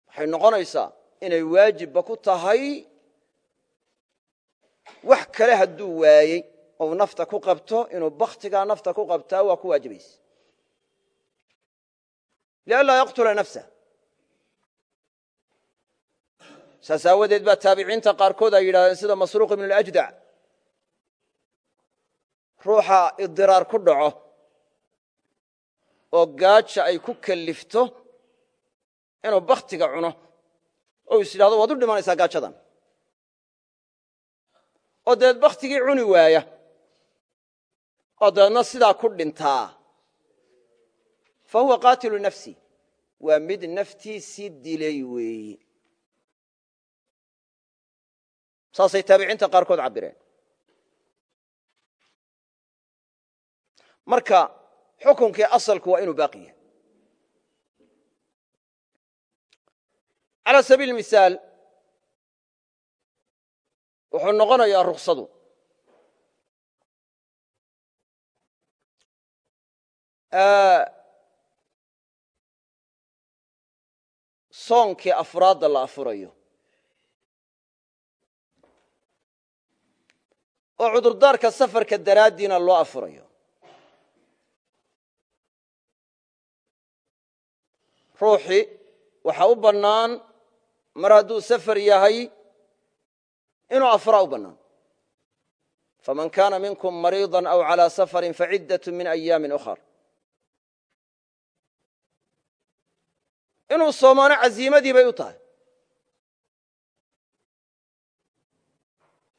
waxay noqonaysaa inay waajibba ku tahay wax kale hadduu waayey ou nafta ku qabto inuu bakhtigaa nafta ku qabtaa waa ku waajibaysa lianlaa yaqtula nafsah saas aawadeed baa taabiciinta qaarkood ay yidhahdeen sida masruuq ibn اlajdac ruuxa idiraar ku dhaco oo gaaja ay ku kellifto inuu bakhtiga cuno oo is yidhahdo waad u dhimanaysaa gaajadan oo dabeed bakhtigii cuni waaya oo dabeedna sidaa ku dhintaa. Fa huwa qaatilu nafsi waa mid naftiisii dilay weeyi. Saasay taabiciinta qaarkood cabbireen. Marka xukunkii asalku waa inuu baaqi calaa sabiili misaal wuxuu noqonayaa ruksadu soonkii afraadda la afurayo oo cudurdaarka safarka daraaddiina loo afurayo ruuxii waxaa u bannaan mar hadduu safar yahay inuu afraa u bannaan faman kaana minkum mariiضa aw calىa safarin faciddaة min ayaami ukhar inuu soomaano caziimadii bay u tahay.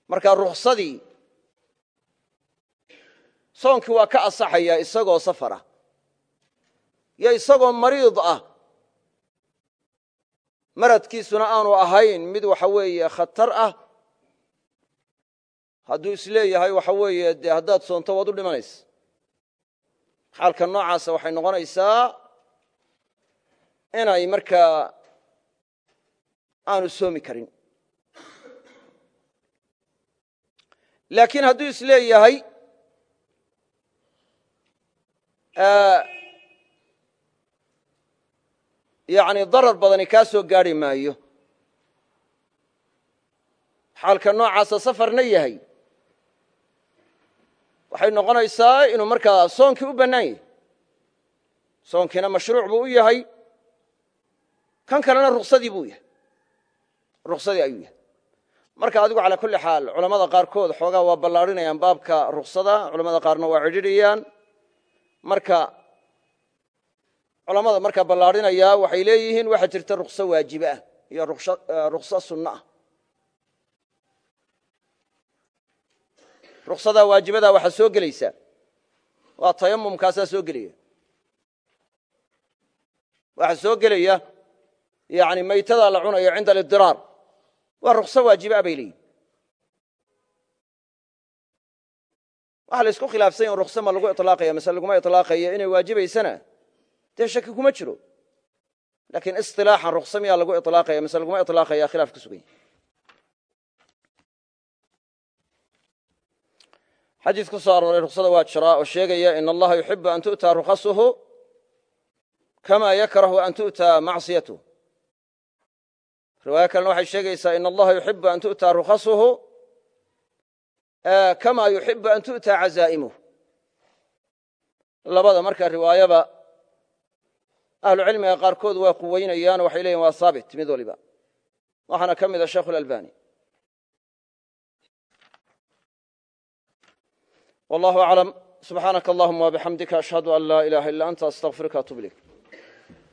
Marka ruksadii soonkii waa ka asaxaya isagoo safar ah iyo isagoo mariid ah maradkiisuna aanu ahayn mid waxa weeye khatar ah. Hadduu is leeyahay waxa weeye dee haddaad soonto waad u dhimanaysa. Xaalka noocaasa waxay noqonaysaa inay markaa aanu soomi karin. Laakiin hadduu is leeyahay yani darar badani kaa soo maayo. Xaalka noocaasa safarna yahay. Waxay noqonaysaa inuu markaa soonkii u bannaan yahay. Soonkiina mashruuc buu u yahay kan kalena ruksadii buu yahay. Ruksadii ayuu yahay. Marka adigu calaa kulli xaal culamada qaarkood xoogaa waa ballaadhinayaan baabka ruksada culamada qaarna waa cidhidhiyaan marka culamada markaa ballaadhinaya waxay leeyihiin waxaa jirta rukso waajibe ah iyo rukso sunno ah. Ruksadaa waajibadaa waxaa soo gelaysa. Waa tayamumkaasaa soo gelaya waxaa soo gelaya yani maytadaa la cunayo cinda alidiraar waa rukso waajibe ah bay leeyihiin waxaa la isku khilaafsan ya rukso ma lagu ilaaqaya mase laguma ilaaqayo inay waajibaysana dee shaki kuma jiro. Laakiin isilaaxan rukso miyaa lagu ilaaqaya mase laguma ilaaqaya khilaaf ka sugan yahy xadiis ku soo arooray ruksada waa jiraa oo sheegaya in allaha yuxibu an tu'taa rukhasuhu kama yakrahu an tu'taa macsiyatuh riwaayo kalena waxay sheegaysaa in allaha yuxibu an tu'taa rukhasuhu kama yuxibu an tu'taa cazaa'imuh labada markaa riwaayaba ahlucilmiga qaarkood waa quweynayaan waxay leeyihiin waa haabit mid waliba. Waxaana ka mida sheikhu lalbani wallahu aclam subxaanaka allahuma wabixamdika ashhadu an laa ilaha illa anta astaqfiruka atub ilayk